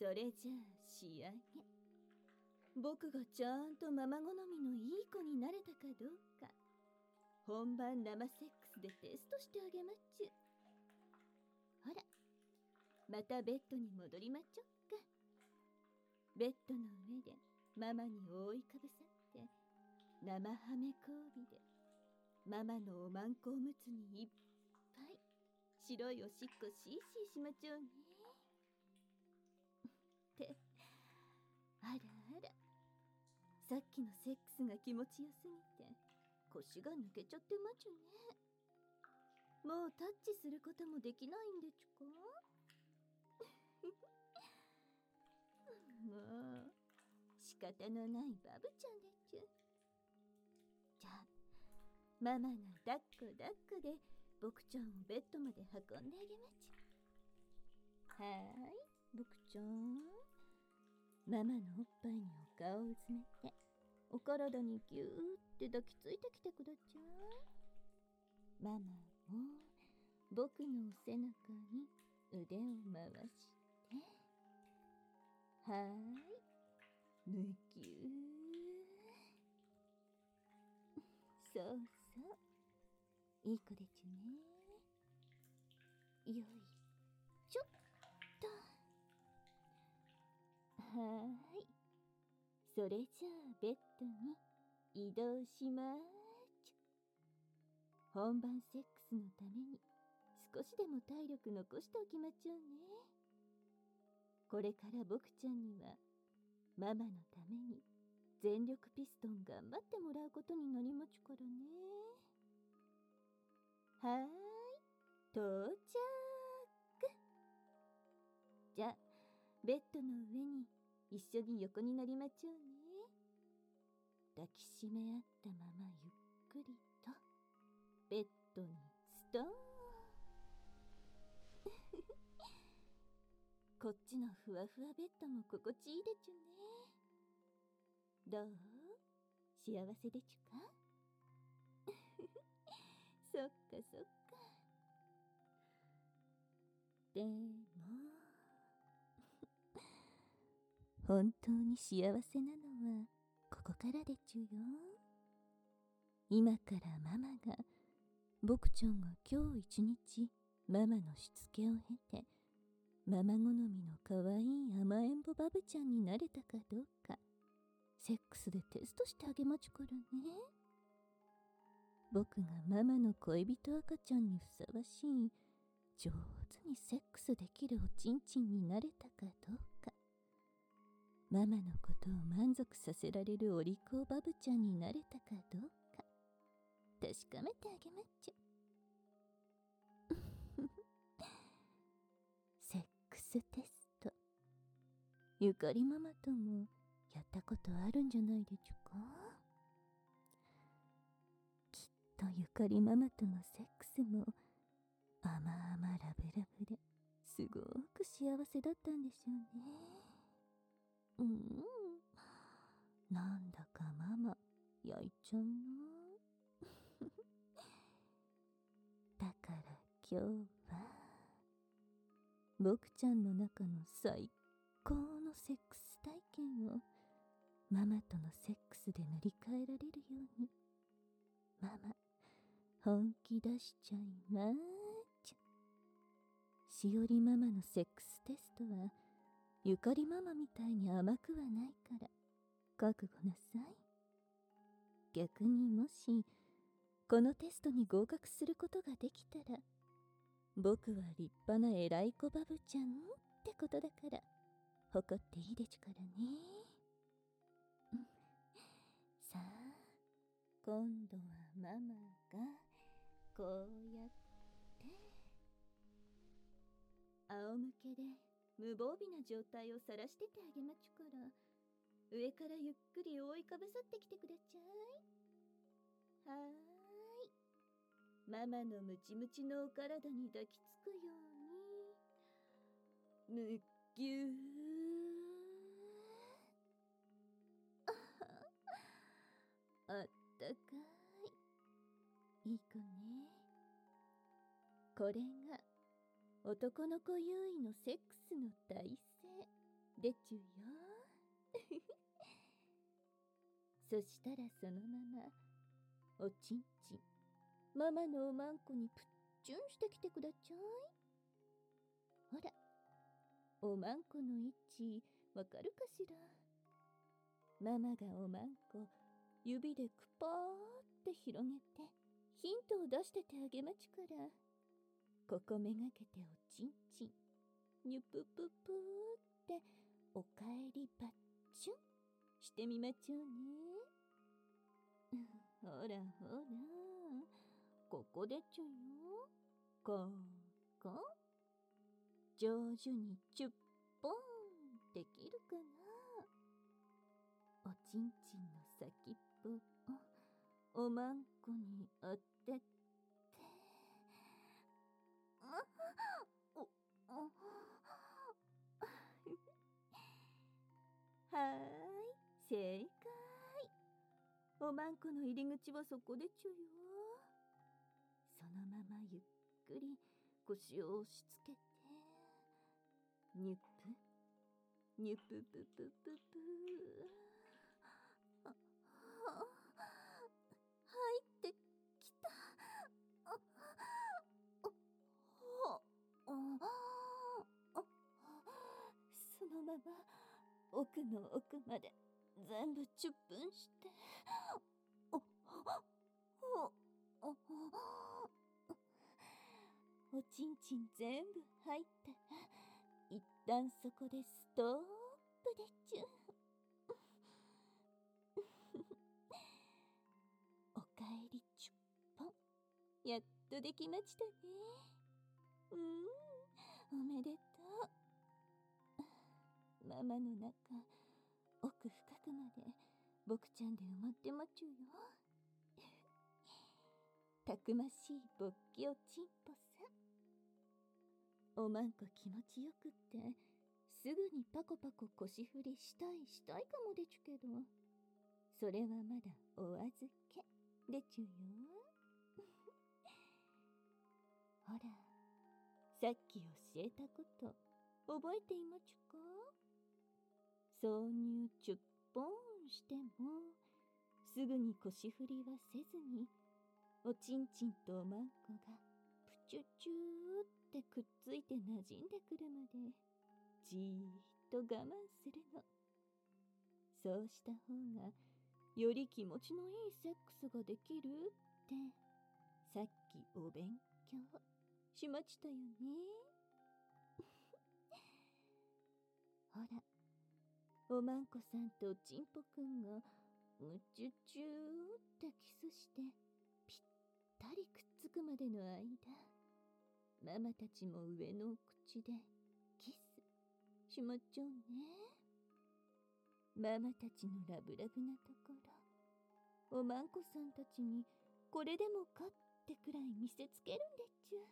それじゃあ仕上げ。僕がちゃんとママ好みのいい子になれたかどうか。本番生セックスでテストしてあげまっちゅほらまたベッドに戻りまっちょっか。ベッドの上でママに覆いかぶさって生ハメ交尾でママのおまんこおむつにいっぱい白いおしっこシーシーしまちょうね。あらあら。さっきのセックスが気持ちよすぎて腰が抜けちゃってまちゅね。もうタッチすることもできないんでちゅか？もう仕方のないバブちゃんでちゅ。じゃあママが抱っこ抱っこで僕ちゃんをベッドまで運んであげまち。ゅはーい僕ちゃん。ママのおっぱいにお顔をうずめてお体にぎゅーって抱きついてきてくだちゃいママも僕の背中に腕を回して。はーい。むぎゅー。そうそう。いい子でちゅね。よいはーい。それじゃあベッドに移動しまーち本番セックスのために少しでも体力残しておきまちょうね。これから僕ちゃんにはママのために全力ピストン頑張ってもらうことになりまちゅからね。はーい。到着。じゃあベッドの上に一緒に横になりまちょうね。抱きしめ合ったままゆっくりと。ベッドにストーン。こっちのふわふわベッドも心地いいでちゅね。どう？幸せでちゅか？そっかそっか。で本当に幸せなのはここからでちゅよ。今からママが僕ちゃんが今日一日ママのしつけを経てママ好みの可愛い甘えん坊バブちゃんになれたかどうかセックスでテストしてあげまちゅからね。僕がママの恋人赤ちゃんにふさわしい上手にセックスできるおちんちんになれたかどうかママのことを満足させられるお利口バブちゃんになれたかどうか確かめてあげまっちゅ。セックステスト。ゆかりママともやったことあるんじゃないでちゅか？きっとゆかりママとのセックスも甘々ラブラブですごく幸せだったんでしょうね。うんなんだかママ焼いちゃうな。だから今日は僕ちゃんの中の最高のセックス体験をママとのセックスで塗り替えられるようにママ本気出しちゃいまーちゅしおりママのセックステストはゆかりママみたいに甘くはないから。覚悟なさい。逆にもしこのテストに合格することができたら僕は立派な偉い子バブちゃんってことだから誇っていいでちゅからね。さあ今度はママがこうやって仰向けで無防備な状態を晒しててあげまちゅから上からゆっくり覆いかぶさってきてくだちゃい。はーい。ママのムチムチのお体に抱きつくように。むっぎゅー。あったかい。いい子ね。これが男の子優位のセックスの体勢でちゅよそしたらそのままおちんちんママのおまんこにぷっちゅんしてきてくだちゃい？ほらおまんこの位置わかるかしら？ママがおまんこ指でくぱーって広げてヒントを出しててあげまちから。ここめがけておちんちん。にゅぷぷぷーっておかえりばっちゅん。してみまちょうね。ほらほら。ここでちゅよ。ここ上手にチュッポンできるかな。おちんちんの先っぽをおまんこに当て。はーい正解。おまんこの入り口はそこでちゅよそのままゆっくり腰を押し付けて。にゅぷにゅぷぷぷぷぷ入ってきた。あああああそのまま奥の奥まで全部チュップンして。おおおおちんちん全部入ったら一旦そこでストップでちゅおかえりチュッポンやっとできましたねうんおめでとうママの中奥深くまで僕ちゃんで埋まってまちゅよ。たくましい勃起おちんぽさ。おまんこ気持ちよくってすぐにパコパコ腰振りしたいしたいかもでちゅけど。それはまだお預け。でちゅよ。ほらさっき教えたこと覚えていまちゅか？挿入チュッポンしてもすぐに腰振りはせずにおちんちんとおまんこがプチュチューってくっついて馴染んでくるまでじーっと我慢するの。そうした方がより気持ちのいいセックスができるって。さっきお勉強しましたよね。ほらおまんこさんとちんぽくんがむちゅちゅーってキスしてぴったりくっつくまでの間ママたちも上の口でキスしまっちゃうね。ママたちのラブラブなところおまんこさんたちにこれでもかってくらい見せつけるんでちゅ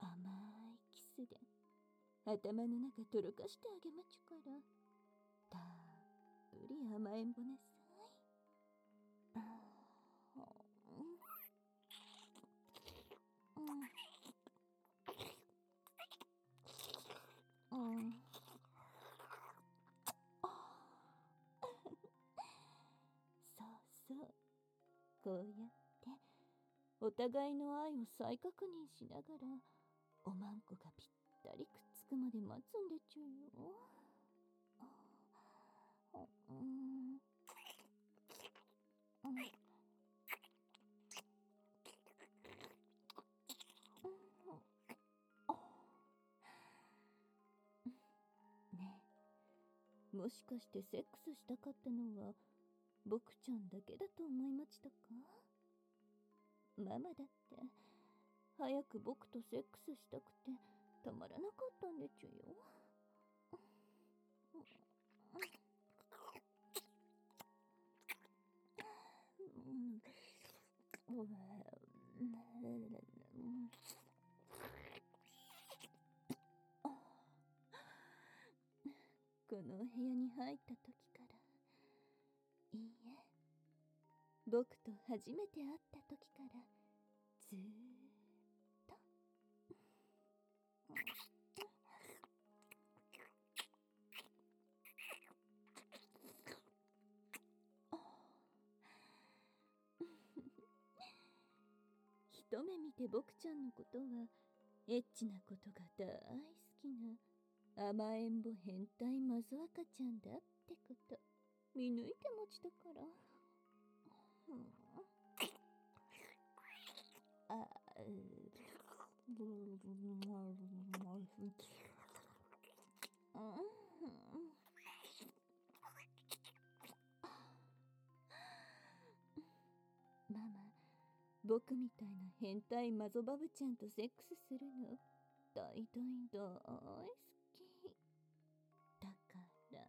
甘いキスで頭の中とろかしてあげまちゅから。た。っぷり甘えんぼなさいあうん。うん。うん。そうそうこうやってお互いの愛を再確認しながらおまん。こがぴったりくっつくまで待つん。でちゅよ。うん。うん。ね。もしかしてセックスしたかったのは僕ちゃんだけだと思いましたか？ママだって早く僕とセックスしたくてたまらなかったんでちゅよ。このお部屋に入った時からいいえ僕と初めて会った時からずーっと目見て僕ちゃんのことはエッチなことが大好きな甘えん坊変態マゾ赤ちゃんだってこと見抜いて持ちたから。うんあマ僕みたいな変態マゾバブちゃんとセックスするの大大大好きだから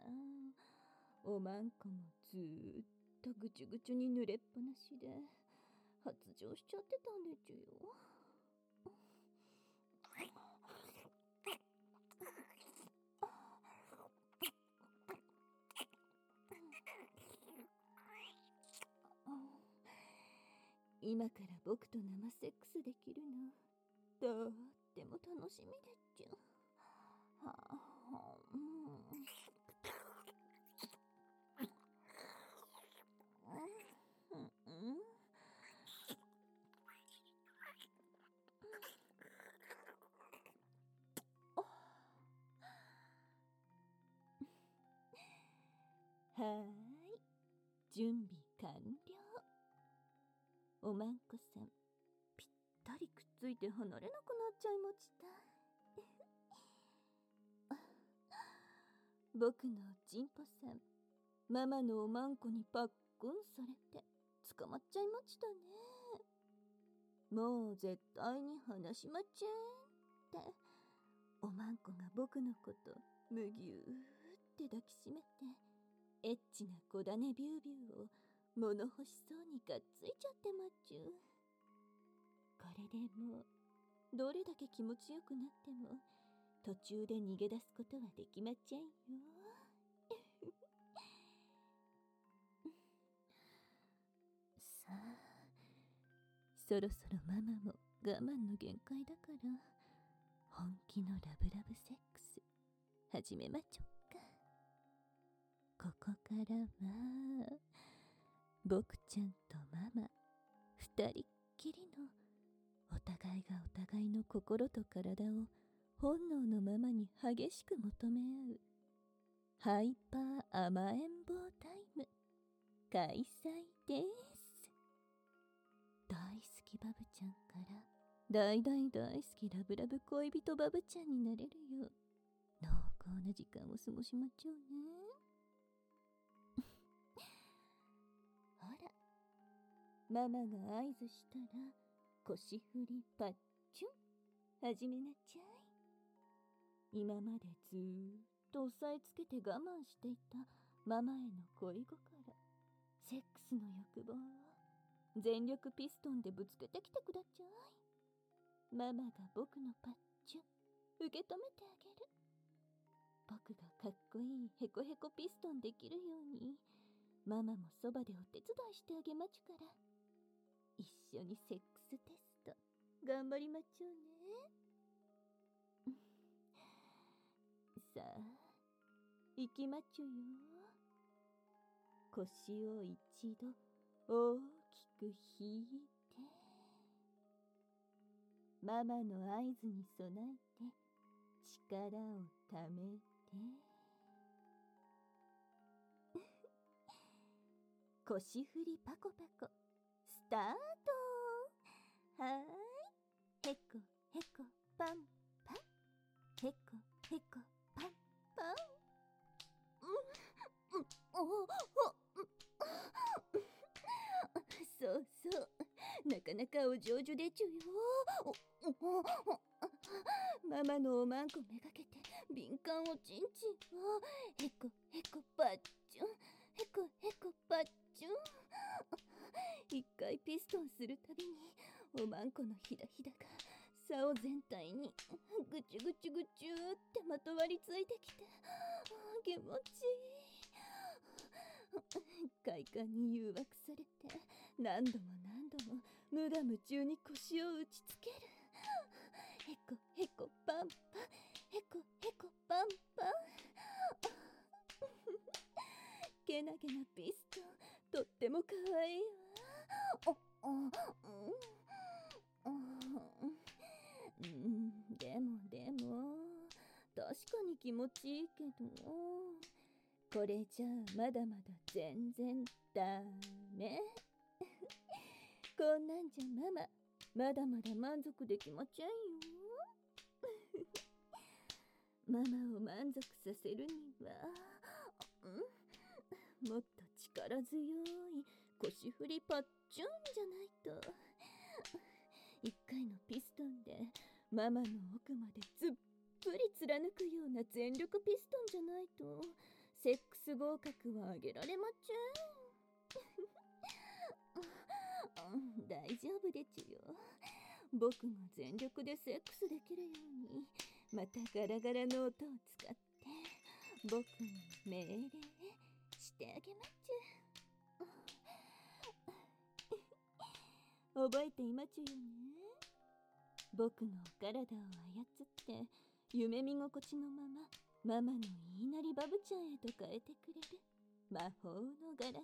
おまんこもずーっとぐちゅぐちゅに濡れっぱなしで発情しちゃってたんでちゅよ。今から僕と生セックスできるの。とっても楽しみでっちゅ。はあ、うん。はーい。準備完了。おまんこさん。ぴったりくっついて離れなくなっちゃいました。僕のジンポさん。ママのおまんこにパックンされて捕まっちゃいましたね。もう絶対に話しまちゃんって。おまんこが僕のことむぎゅーって抱きしめてエッチな小種ビュービューを。物欲しそうにがっついちゃってまっちゅう。これでもうどれだけ気持ちよくなっても途中で逃げ出すことはできまちゃんよ。さあそろそろママも我慢の限界だから本気のラブラブセックス始めまちょっか。ここからは僕ちゃんとママ。二人っきりのお互いがお互いの心と体を本能のままに激しく求め合う。ハイパー甘えん坊タイム。開催です。大好きバブちゃんから。大大大好きラブラブ恋人バブちゃんになれるよう。濃厚な時間を過ごしまちょうね。ママが合図したら腰振りパッチュン始めなちゃい。今までずーっと押さえつけて我慢していたママへの恋心。セックスの欲望を全力ピストンでぶつけてきてくだちゃい。ママが僕のパッチュン受け止めてあげる。僕がかっこいいヘコヘコピストンできるようにママもそばでお手伝いしてあげまちゅから。一緒にセックステスト。頑張りまちょうね。さあ行きまちゅよ。腰を一度大きく引いて。ママの合図に備えて。力をためて。腰振りパコパコ。タートはーいへこへこパンパンへこへこパンパンうんうんおおそうそう。なかなかお上手でちゅよママのおまんこめがけて。敏感おちんちん。をへこへこパッチュンへこへこパッチュン一回ピストンするたびにおまんこのひだひだが竿全体にぐちゅぐちゅぐちゅってまとわりついてきて気持ちいい。快感に誘惑されて何度も何度も無我夢中に腰を打ちつける。へこへこパンパン。へこへこパンパン。けなげなピストンとってもかわいいわ。うんでもでも確かに気持ちいいけどこれじゃまだまだ全然ダメ。こんなんじゃママまだまだ満足できませんよ。ママを満足させるには、もっと力強い腰振りパッチュンじゃないと。一回のピストンでママの奥までずっぷり貫くような全力ピストンじゃないとセックス合格はあげられまちゅん大丈夫でちゅよ。僕が全力でセックスできるようにまたガラガラの音を使って僕に命令してあげまち覚えていまちゅよね。僕の体を操って夢見心地のままママの言いなりバブちゃんへと変えてくれる魔法のガラガラ。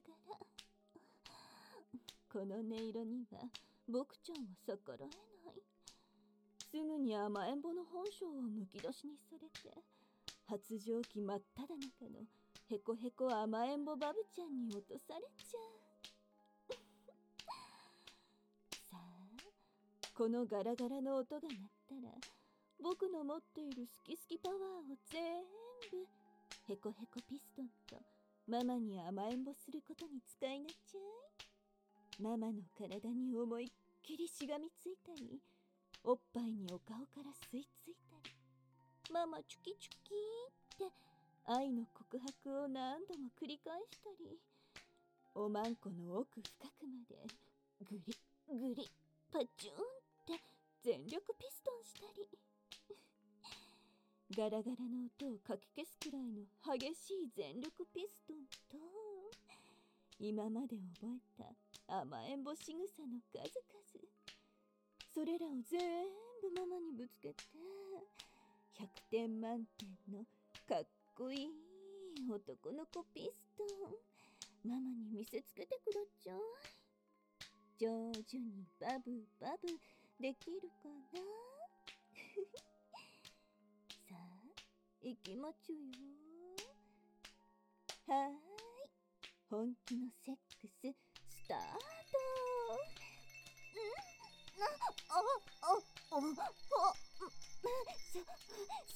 この音色には僕ちゃんは逆らえない。すぐに甘えん坊の本性をむき出しにされて発情期真っ只中のへこへこ甘えん坊バブちゃんに落とされちゃう。このガラガラの音が鳴ったら僕の持っている好き好きパワーを全部へこへこピストンとママに甘えんぼすることに使いなちゃい。ママの体に思いっきりしがみついたりおっぱいにお顔から吸い付いたりママチュキチュキって愛の告白を何度も繰り返したりおまんこの奥深くまでグリグリパチューンって全力ピストンしたり。ガラガラの音をかき消すくらいの激しい全力ピストンと今まで覚えた甘えんぼしぐさの数々。それらを全部ママにぶつけて100点満点のかっこいい男の子ピストンママに見せつけてくだちゃい。上手にバブバブ。できるかな？さあ行きまちゅよ。はーい本気のセックススタート。ん。なああああ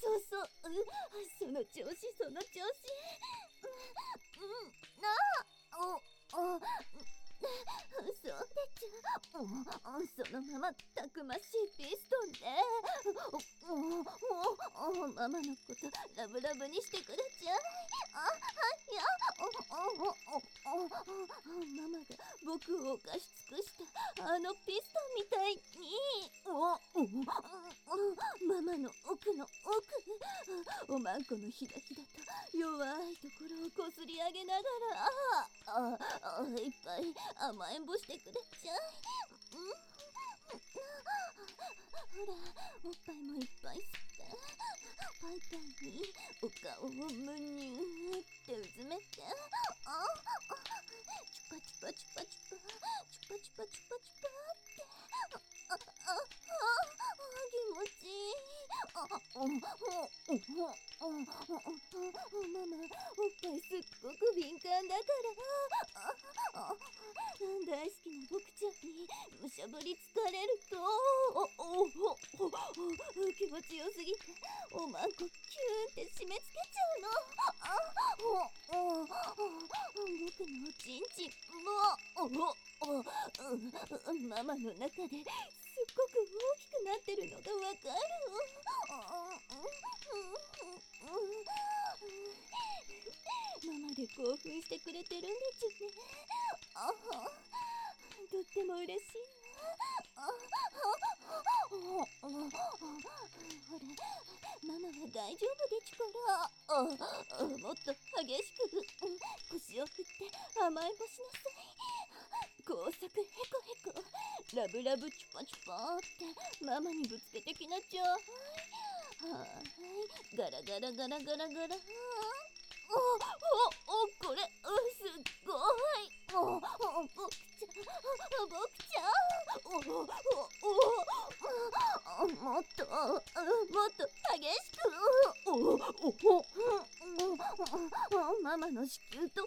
そそうそうその調子その調子うんなあおおそうでちゅそのままたくましいピストンでママのことラブラブにしてくれちゃいあいやおおおおママが僕を犯し尽くしたあのピストンみたいにおおママの奥の奥おまんこのひだひだと弱いところをこすり上げながらああいっぱい甘えんぼしてくれちゃい、お顔をむにゅってうずめて。あチュパチュパチュパチュパチュパチュパチュパチュパってあああ気持ちいいあおおおおおママおっぱいすっごく敏感だから。大好きなボクちゃんにむしゃぶりつかれるとおおおお気持ちよすぎておまんこキューンって締め付けちゃうのあおお僕のちんちんもおおママの中ですっごく大きくなってるのがわかるママで興奮してくれてるんでちゅねとっても嬉しいわほらママは大丈夫でちからもっと激しく腰を振って甘えんぼしなさい。高速ヘコヘコラブラブチュパチュパって。ママにぶつけてきなちゃいはい。ガラガラガラガラガラ。おおおこれすっごいもう僕ちゃん。僕ちゃん。おおおもっともっと激しくおおおママの子宮と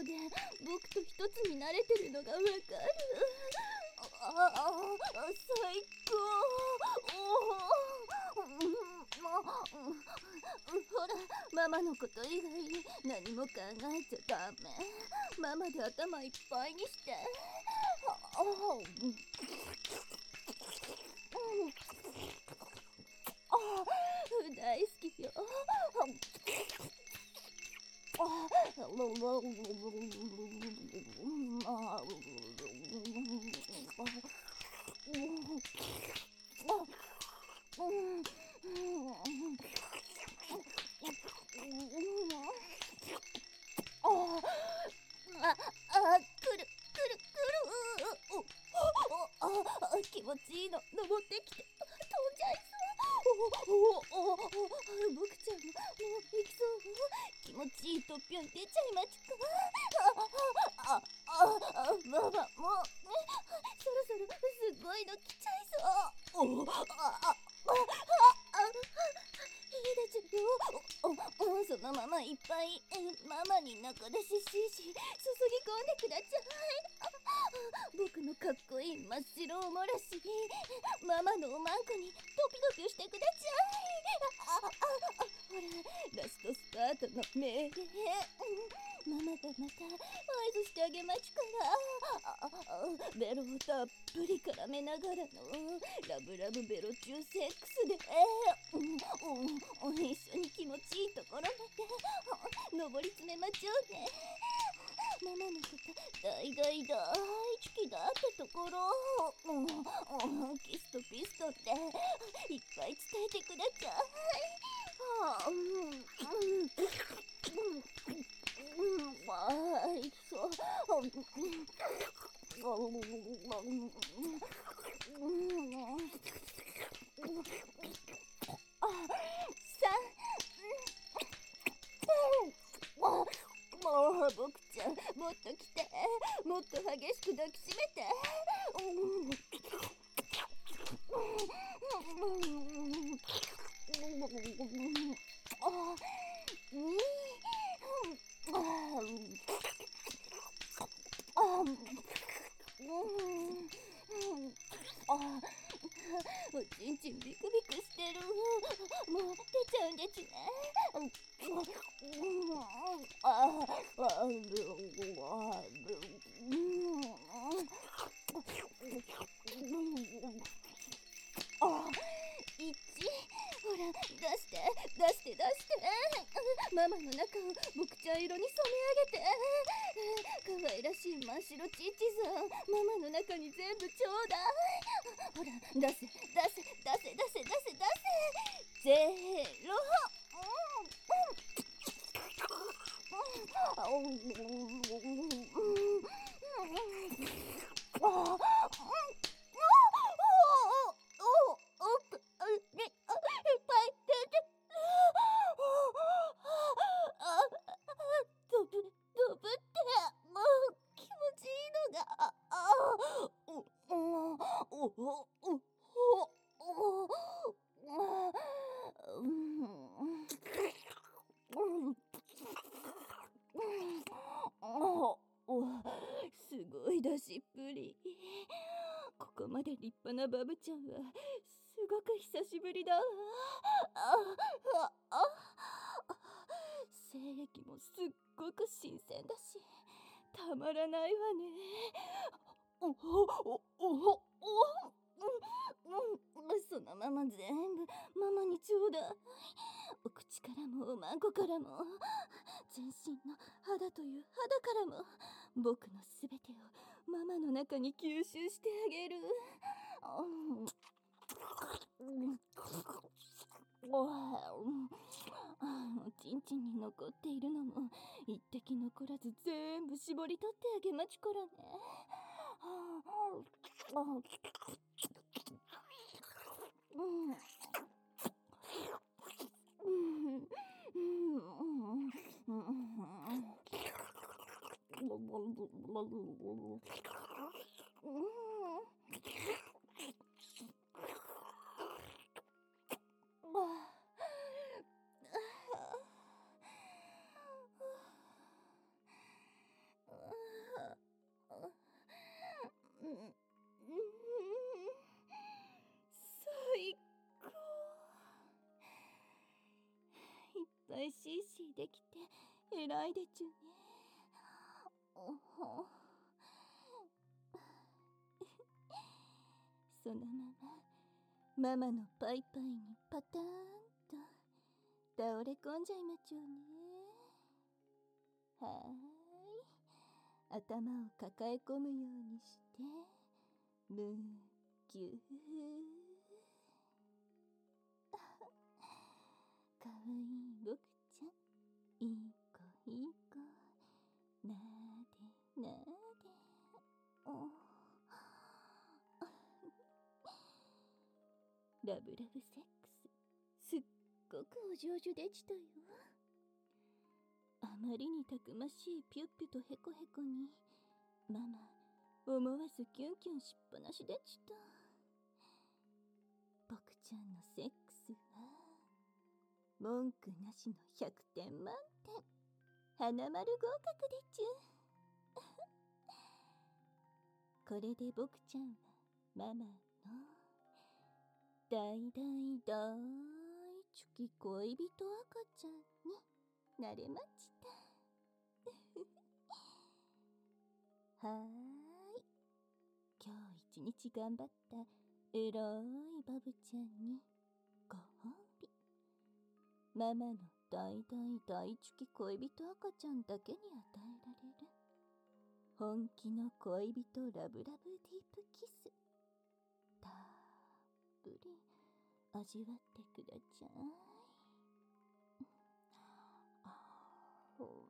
ことで僕と一つになれてるのがわかる。ああ最高。お、ん、ほらママのこと以外に何も考えちゃダメ。ママで頭いっぱいにして。ああ、うん、大好きよああ、あ、くる、くる、くる。お、お、あ、気持ちいいの、登ってきて、飛んじゃいそう。お、お、お、お、クちゃんも、もう行きそう。ちいいとぴょん出ちゃいますか？あああああああああ Pero yo sé と来てもっと激しく抱きしめあなバブちゃんはすごく久しぶりだわ精液もすっごく新鮮だしたまらないわねおおおおおそのまま全部ママにちょうだいお口からもおまんこからも全身の肌という肌からも僕のすべてをママの中に吸収してあげる。ちんちんに残っているのも一滴残らず全部絞り取ってあげまちからね。最いっぱいシーシーできて偉いでちゅねそのままママのパイパイにパターンと倒れ込んじゃいまちゅうね。はーい。頭を抱え込むようにしてむぎゅー。かわいい。僕いい子いい子なでなでおラブラブセックスすっごくお上手でちたよ。あまりにたくましいピュッピュとヘコヘコにママ思わずキュンキュンしっぱなしでちた。僕ちゃんのセックスは文句なしの100点満点花丸合格でちゅ これで僕ちゃんはママの大大大チュキ恋人赤ちゃんに なれました。はーい。今日一日頑張った偉いバブちゃんにご褒美。ママの大大大チュキ恋人赤ちゃんだけに与えられる。本気の恋人ラブラブディープキス。たっぷり味わってください。あほ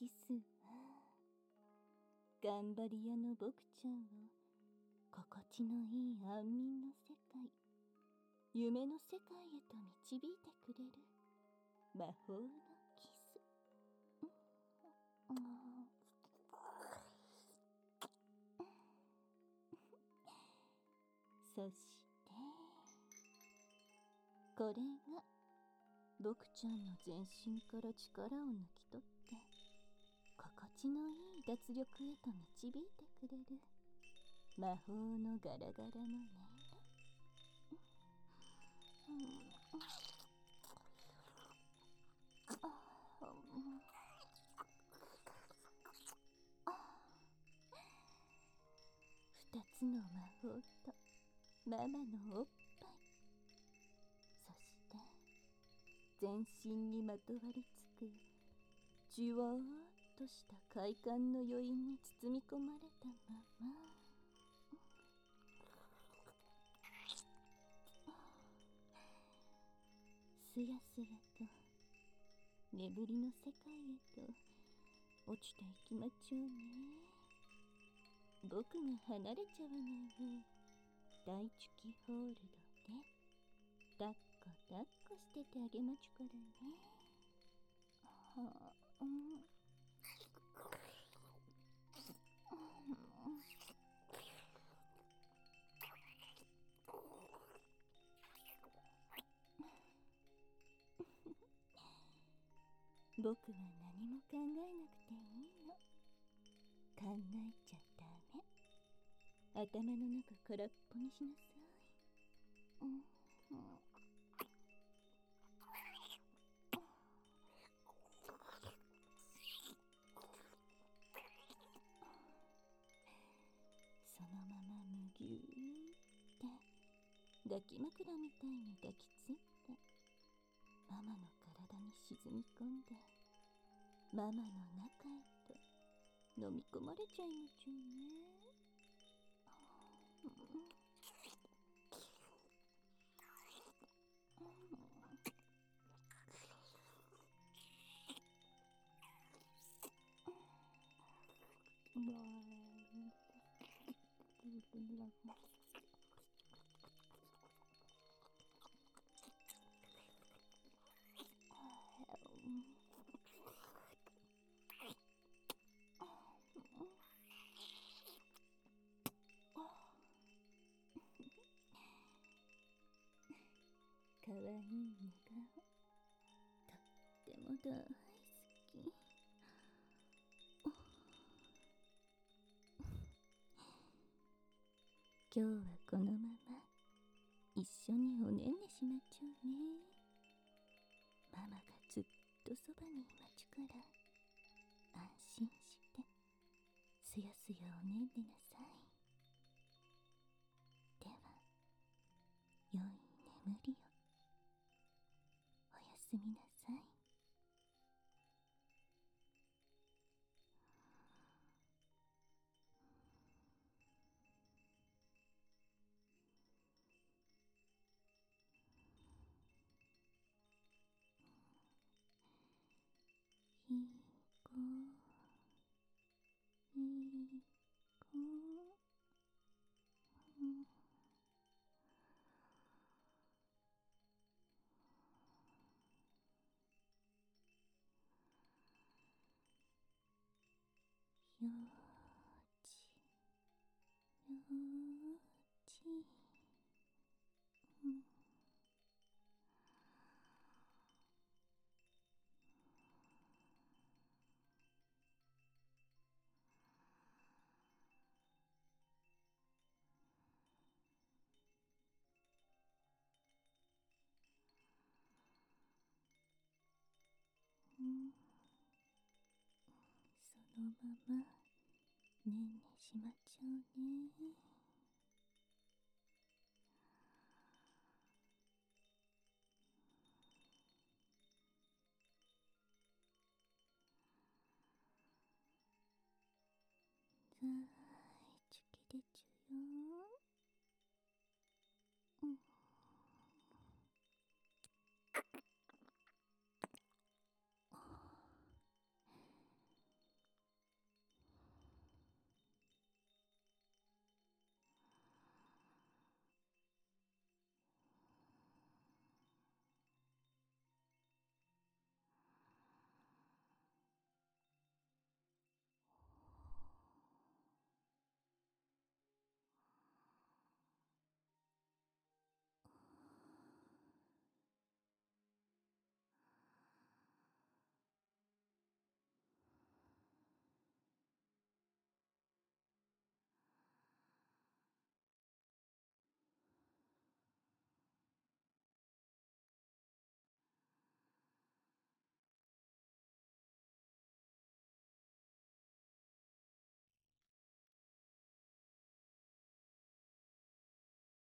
キス。は頑張り屋の僕ちゃんを心地のいい安眠の世界夢の世界へと導いてくれる魔法のキス。そしてこれが僕ちゃんの全身から力を抜き取って心地のいい脱力へと導いてくれる。魔法のガラガラの音色、二つの魔法とママのおっぱい。そして全身にまとわりつくじわー。とした快感の余韻に包み込まれたまま。すやすやと眠りの世界へと落ちていきまちょうね。僕が離れちゃわないよ大チュキホールドで抱っこ抱っこしててあげまちゅからね。はあうん。僕は何も考えなくていいの。考えちゃダメ。頭の中空っぽにしなさい、うんうんそのままむぎゅーって抱き枕みたいに抱きついてママのに沈み込んでママの中へと飲み込まれちゃいまちゅね。かいい寝顔とっても大好き。今日はこのまま一緒におねんねしまっちゃうね。ママがずっとそばにいまちから。いい子いい子うんよーちよーちそのままねんねしまっちゃうね。さあ。